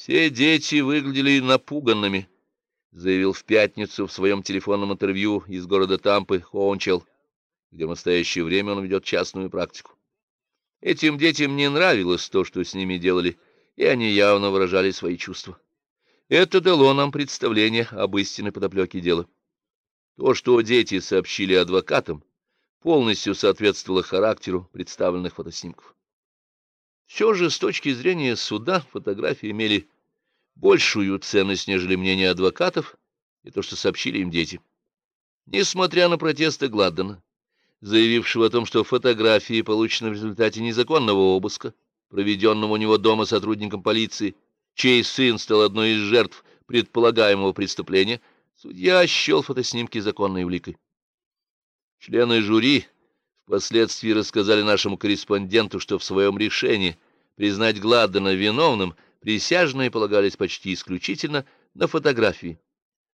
Все дети выглядели напуганными, заявил в пятницу в своем телефонном интервью из города Тампы Хоунчел, где в настоящее время он ведет частную практику. Этим детям не нравилось то, что с ними делали, и они явно выражали свои чувства. Это дало нам представление об истинной подоплеке дела. То, что дети сообщили адвокатам, полностью соответствовало характеру представленных фотоснимков. Все же, с точки зрения суда, фотографии имели большую ценность, нежели мнение адвокатов и то, что сообщили им дети. Несмотря на протесты Гладдена, заявившего о том, что фотографии получены в результате незаконного обыска, проведенного у него дома сотрудником полиции, чей сын стал одной из жертв предполагаемого преступления, судья счел фотоснимки законной уликой. Члены жюри Впоследствии рассказали нашему корреспонденту, что в своем решении признать Гладдена виновным присяжные полагались почти исключительно на фотографии.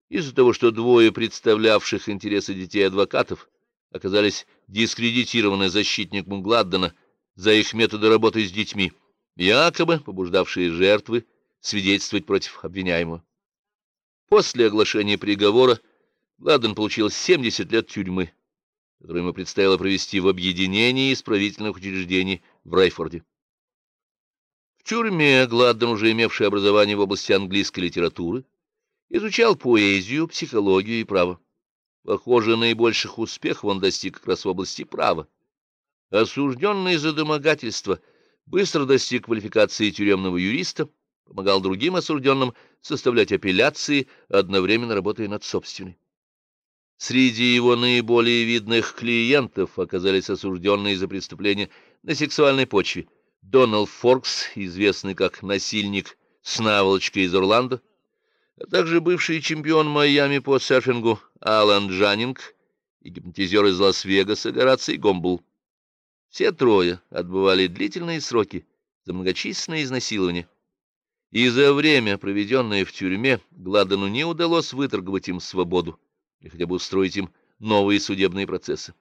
Из-за того, что двое представлявших интересы детей адвокатов оказались дискредитированы защитником Гладдена за их методы работы с детьми, якобы побуждавшие жертвы свидетельствовать против обвиняемого. После оглашения приговора Гладден получил 70 лет тюрьмы который ему предстояло провести в объединении исправительных учреждений в Райфорде. В тюрьме Гладден, уже имевший образование в области английской литературы, изучал поэзию, психологию и право. Похоже, наибольших успехов он достиг как раз в области права. Осужденный за домогательство быстро достиг квалификации тюремного юриста, помогал другим осужденным составлять апелляции, одновременно работая над собственной. Среди его наиболее видных клиентов оказались осужденные за преступления на сексуальной почве. Доналд Форкс, известный как насильник с наволочкой из Орландо, а также бывший чемпион Майами по серфингу Алан Джаннинг и гипнотизер из Лас-Вегаса Гораций Гомбл. Все трое отбывали длительные сроки за многочисленные изнасилования. И за время, проведенное в тюрьме, Гладену не удалось выторговать им свободу или хотя бы устроить им новые судебные процессы.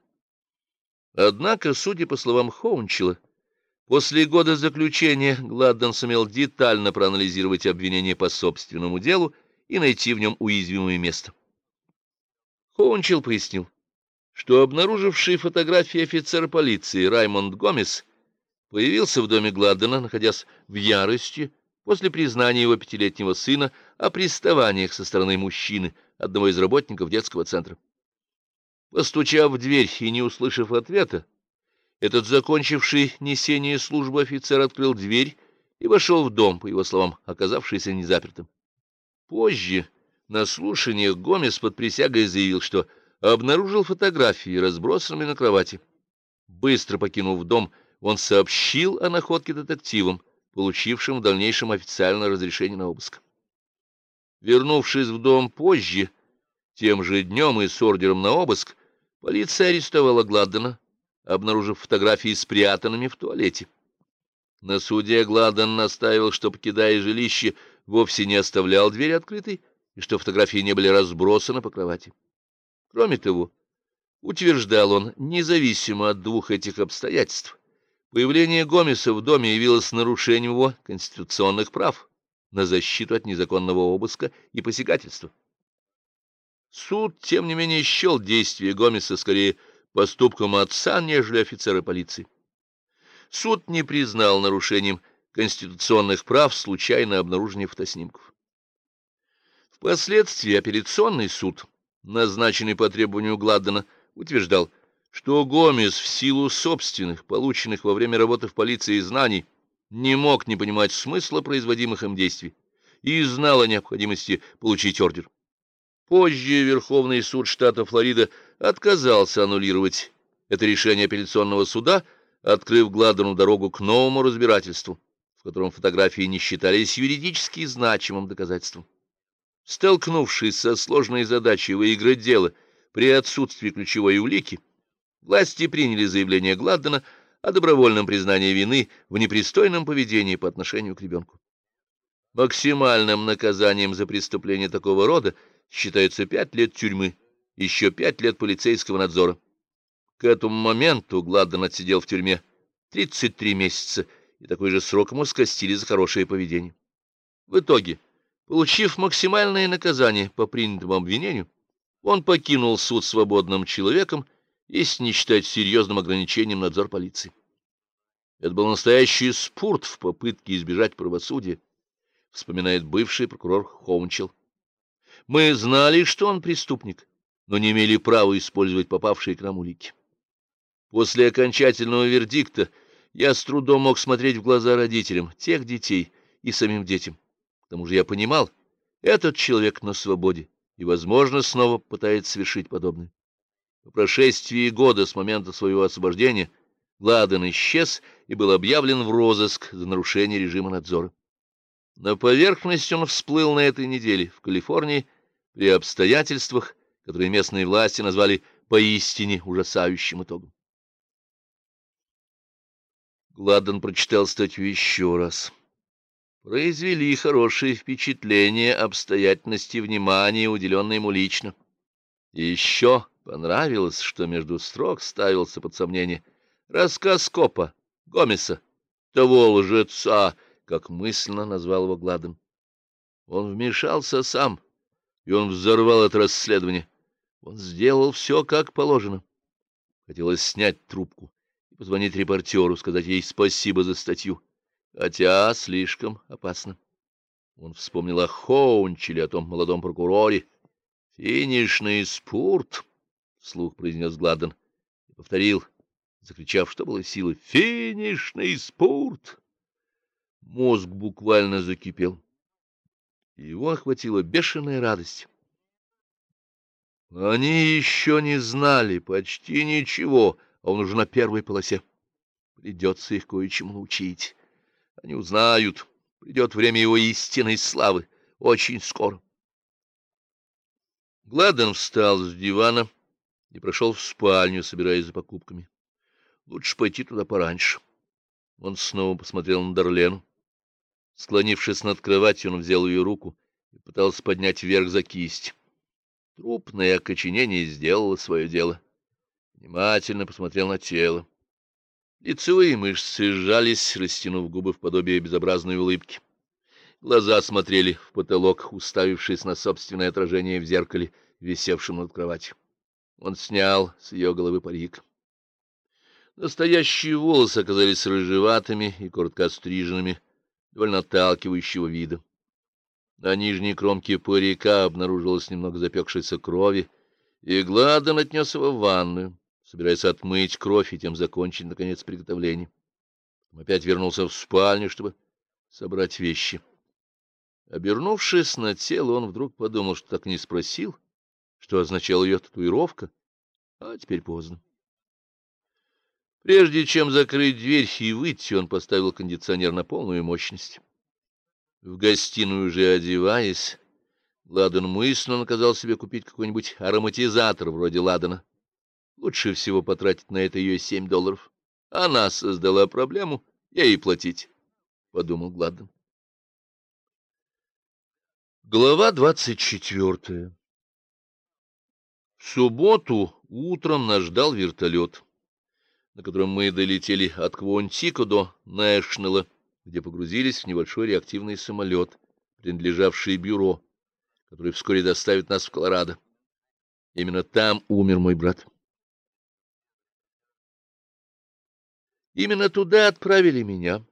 Однако, судя по словам Хоунчела, после года заключения Гладден сумел детально проанализировать обвинение по собственному делу и найти в нем уязвимое место. Хоунчел пояснил, что обнаруживший фотографии офицера полиции Раймонд Гомес появился в доме Гладдена, находясь в ярости после признания его пятилетнего сына о приставаниях со стороны мужчины, одного из работников детского центра. Постучав в дверь и не услышав ответа, этот закончивший несение службы офицер открыл дверь и вошел в дом, по его словам, оказавшийся незапертым. Позже на слушаниях Гомес под присягой заявил, что обнаружил фотографии, разбросанные на кровати. Быстро покинув дом, он сообщил о находке детективам, получившим в дальнейшем официальное разрешение на обыск. Вернувшись в дом позже, тем же днем и с ордером на обыск, полиция арестовала Гладдена, обнаружив фотографии спрятанными в туалете. На суде Гладден настаивал, что, покидая жилище, вовсе не оставлял дверь открытой и что фотографии не были разбросаны по кровати. Кроме того, утверждал он, независимо от двух этих обстоятельств, появление Гомеса в доме явилось нарушением его конституционных прав на защиту от незаконного обыска и посягательства. Суд, тем не менее, счел действия Гомеса скорее поступком отца, нежели офицера полиции. Суд не признал нарушением конституционных прав случайно обнаружение фотоснимков. Впоследствии апелляционный суд, назначенный по требованию Гладдена, утверждал, что Гомес в силу собственных, полученных во время работы в полиции знаний, не мог не понимать смысла производимых им действий и знал о необходимости получить ордер. Позже Верховный суд штата Флорида отказался аннулировать это решение апелляционного суда, открыв Гладдену дорогу к новому разбирательству, в котором фотографии не считались юридически значимым доказательством. Столкнувшись со сложной задачей выиграть дело при отсутствии ключевой улики, власти приняли заявление Гладдена о добровольном признании вины в непристойном поведении по отношению к ребенку. Максимальным наказанием за преступление такого рода считается пять лет тюрьмы, еще пять лет полицейского надзора. К этому моменту Гладден отсидел в тюрьме 33 месяца, и такой же срок ему скостили за хорошее поведение. В итоге, получив максимальное наказание по принятому обвинению, он покинул суд свободным человеком, если не считать серьезным ограничением надзор полиции. Это был настоящий спорт в попытке избежать правосудия, вспоминает бывший прокурор Хоунчел. Мы знали, что он преступник, но не имели права использовать попавшие к нам улики. После окончательного вердикта я с трудом мог смотреть в глаза родителям тех детей и самим детям. К тому же я понимал, этот человек на свободе и, возможно, снова пытается совершить подобное. По прошествии года с момента своего освобождения Гладен исчез и был объявлен в розыск за нарушение режима надзора. На поверхность он всплыл на этой неделе в Калифорнии при обстоятельствах, которые местные власти назвали поистине ужасающим итогом. Гладден прочитал статью еще раз. Произвели хорошее впечатление обстоятельности внимания, уделенное ему лично. И еще понравилось, что между строк ставился под сомнение рассказ Копа, Гомеса, того лжеца, как мысленно назвал его Гладден. Он вмешался сам, и он взорвал это расследование. Он сделал все как положено. Хотелось снять трубку и позвонить репортеру, сказать ей спасибо за статью. Хотя слишком опасно. Он вспомнил о Хоунчеле, о том молодом прокуроре. «Финишный спорт», — вслух произнес Гладден и повторил, закричав, что было силы, «Финишный спорт!» Мозг буквально закипел. Его охватила бешеная радость. Они еще не знали почти ничего, а он уже на первой полосе. Придется их кое-чему научить. Они узнают. Придет время его истинной славы. Очень скоро. Гладен встал с дивана и прошел в спальню, собираясь за покупками. Лучше пойти туда пораньше. Он снова посмотрел на Дарлену. Склонившись над кроватью, он взял ее руку и пытался поднять вверх за кисть. Трупное окоченение сделало свое дело. Внимательно посмотрел на тело. Лицевые мышцы сжались, растянув губы в подобие безобразной улыбки. Глаза смотрели в потолок, уставившись на собственное отражение в зеркале, висевшем над кроватью. Он снял с ее головы парик. Настоящие волосы оказались рыжеватыми и коротко стриженными, довольно отталкивающего вида. На нижней кромке парика обнаружилось немного запекшейся крови, и Гладен отнес его в ванную, собираясь отмыть кровь и тем закончить, наконец, приготовление. Опять вернулся в спальню, чтобы собрать вещи. Обернувшись на тело, он вдруг подумал, что так не спросил, что означала ее татуировка, а теперь поздно. Прежде чем закрыть дверь и выйти, он поставил кондиционер на полную мощность. В гостиную уже одеваясь, Ладан мысленно наказал себе купить какой-нибудь ароматизатор вроде Ладана. Лучше всего потратить на это ее семь долларов. Она создала проблему, ей платить, — подумал Гладден. Глава двадцать четвертая В субботу утром нас ждал вертолет на котором мы долетели от Квонтико до Нэшнелла, где погрузились в небольшой реактивный самолет, принадлежавший бюро, который вскоре доставит нас в Колорадо. Именно там умер мой брат. Именно туда отправили меня,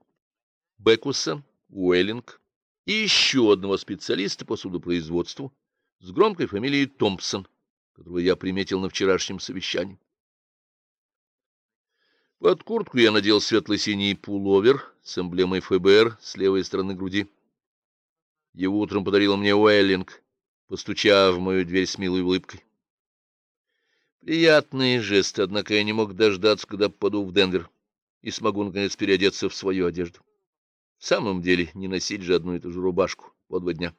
Бекуса, Уэллинг и еще одного специалиста по судопроизводству с громкой фамилией Томпсон, которого я приметил на вчерашнем совещании. Под куртку я надел светло-синий пуловер с эмблемой ФБР с левой стороны груди. Его утром подарил мне Уэллинг, постучав в мою дверь с милой улыбкой. Приятные жесты, однако я не мог дождаться, когда попаду в Денвер и смогу, наконец, переодеться в свою одежду. В самом деле, не носить же одну и ту же рубашку по два дня.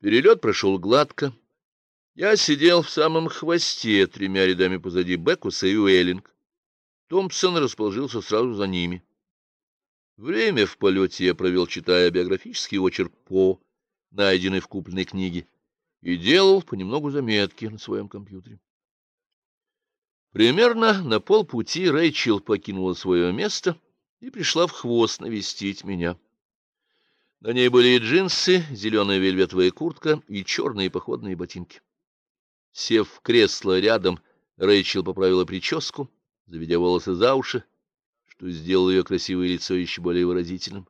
Перелет прошел гладко. Я сидел в самом хвосте, тремя рядами позади Бекуса и Уэллинг. Томпсон расположился сразу за ними. Время в полете я провел, читая биографический очерк По, найденный в купленной книге, и делал понемногу заметки на своем компьютере. Примерно на полпути Рэйчел покинула свое место и пришла в хвост навестить меня. На ней были джинсы, зеленая вельветовая куртка и черные походные ботинки. Сев в кресло рядом, Рэйчел поправила прическу, заведя волосы за уши, что сделало ее красивое лицо еще более выразительным.